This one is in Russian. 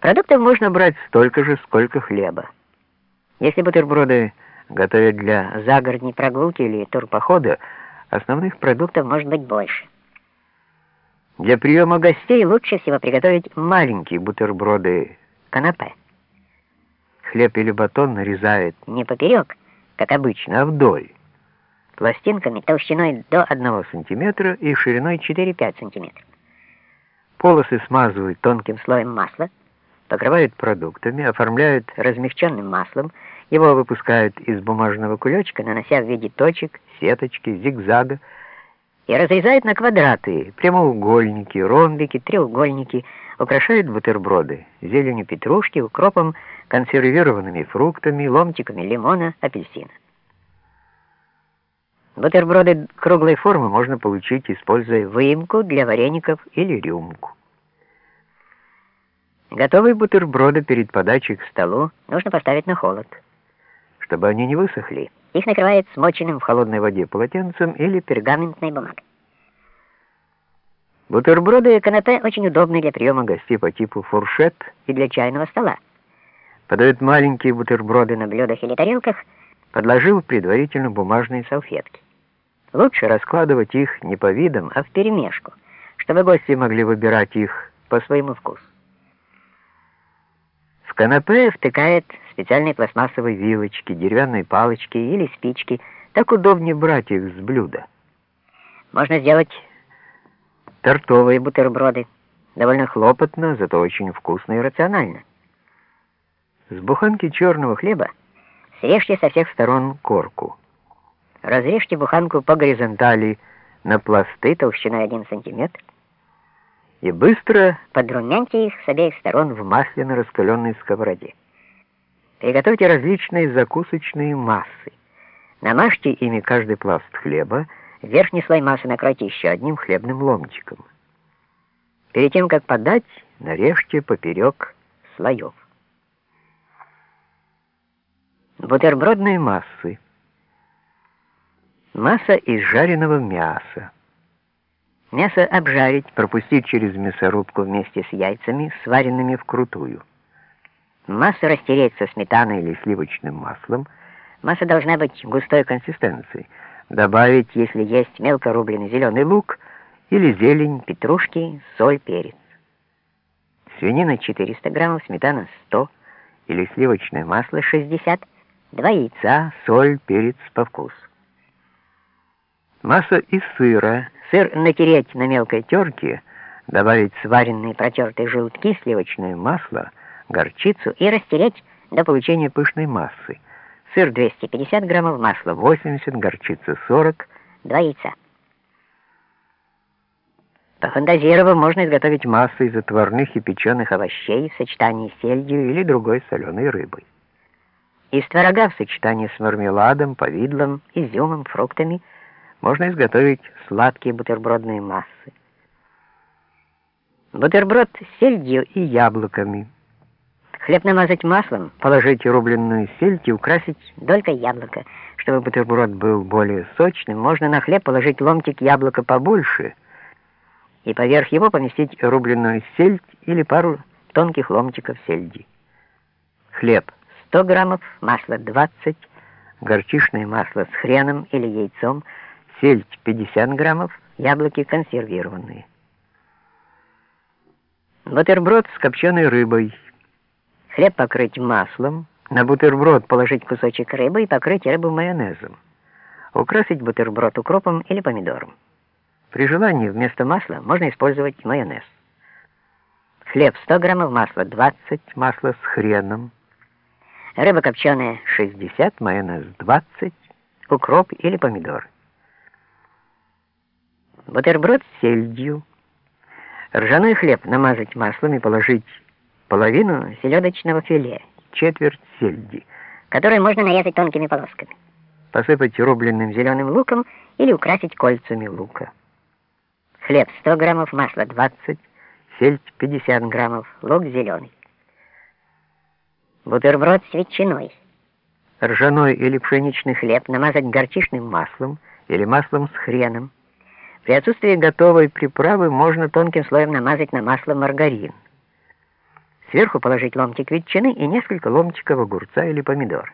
Продуктов можно брать столько же, сколько хлеба. Если бутерброды готовят для загородной прогулки или турпохода, основных продуктов может быть больше. Для приема гостей лучше всего приготовить маленькие бутерброды канапе. Хлеб или батон нарезают не поперек, как обычно, а вдоль, пластинками толщиной до 1 см и шириной 4-5 см. Полосы смазывают тонким слоем масла, покрывают продуктами, оформляют размягченным маслом, его выпускают из бумажного кулечка, нанося в виде точек, сеточки, зигзага, и разрезают на квадраты, прямоугольники, ромбики, треугольники, украшают бутерброды зеленью петрушки, укропом, консервированными фруктами, ломтиками лимона, апельсина. Бутерброды круглой формы можно получить, используя выемку для вареников или рюмку. Готовые бутерброды перед подачей к столу нужно поставить на холод, чтобы они не высохли. Их накрывают смоченным в холодной воде полотенцем или пергаментной бумагой. Бутерброды и канапе очень удобны для приема гостей по типу фуршет и для чайного стола. Подают маленькие бутерброды на блюдах или тарелках, подложив предварительно бумажные салфетки. Лучше раскладывать их не по видам, а в перемешку, чтобы гости могли выбирать их по своему вкусу. Канапе втыкает специальные пластмассовые вилочки, деревянные палочки или спички. Так удобнее брать их с блюда. Можно сделать тортовые бутерброды. Довольно хлопотно, зато очень вкусно и рационально. С буханки черного хлеба срежьте со всех сторон корку. Разрежьте буханку по горизонтали на пласты толщиной 1 см и быстро подрумяньте их с обеих сторон в масляно раскаленной сковороде. Приготовьте различные закусочные массы. Намажьте ими каждый пласт хлеба, верхний слой массы накройте еще одним хлебным ломтиком. Перед тем, как подать, нарежьте поперек слоев. Бутербродные массы. Масса из жареного мяса. Мясо обжарить, пропустить через мясорубку вместе с яйцами, сваренными вкрутую. Массу растереть со сметаной или сливочным маслом. Масса должна быть густой консистенции. Добавить, если есть мелко рубленый зеленый лук или зелень, петрушки, соль, перец. Свинина 400 граммов, сметана 100 или сливочное масло 60 два яйца, соль, перец по вкусу. Масса из сыра. Сыр натереть на мелкой терке, добавить сваренные протертые желтки, сливочное масло, горчицу и растереть до получения пышной массы. Сыр 250 граммов, масло 80, горчица 40, два яйца. Пофантазировав, можно изготовить массу из отварных и печеных овощей в сочетании с сельдью или другой соленой рыбой. Из творога в сочетании с мармеладом, повидлом, изюмом, фруктами – можно изготовить сладкие бутербродные массы. Бутерброд с сельдью и яблоками. Хлеб намазать маслом, положить рубленную сельдь и украсить долькой яблока. Чтобы бутерброд был более сочным, можно на хлеб положить ломтик яблока побольше и поверх его поместить рубленную сельдь или пару тонких ломтиков сельди. Хлеб 100 граммов, масло 20, горчичное масло с хреном или яйцом – сельдь 50 граммов, яблоки консервированные. Бутерброд с копченой рыбой. Хлеб покрыть маслом, на бутерброд положить кусочек рыбы и покрыть рыбу майонезом. Украсить бутерброд укропом или помидором. При желании вместо масла можно использовать майонез. Хлеб 100 граммов, масло 20, масло с хреном. Рыба копченая 60, майонез 20, укроп или помидор бутерброд с сельдью, ржаной хлеб намазать маслом и положить половину селедочного филе, четверть сельди, которое можно нарезать тонкими полосками, посыпать рубленным зеленым луком или украсить кольцами лука. Хлеб 100 граммов, масло 20, сельдь 50 граммов, лук зеленый. Бутерброд с ветчиной. Ржаной или пшеничный хлеб намазать горчичным маслом или маслом с хреном, при отсутствии готовой приправы можно тонким слоем намазать на масло маргарин. Сверху положить ломтик ветчины и несколько ломтиков огурца или помидора.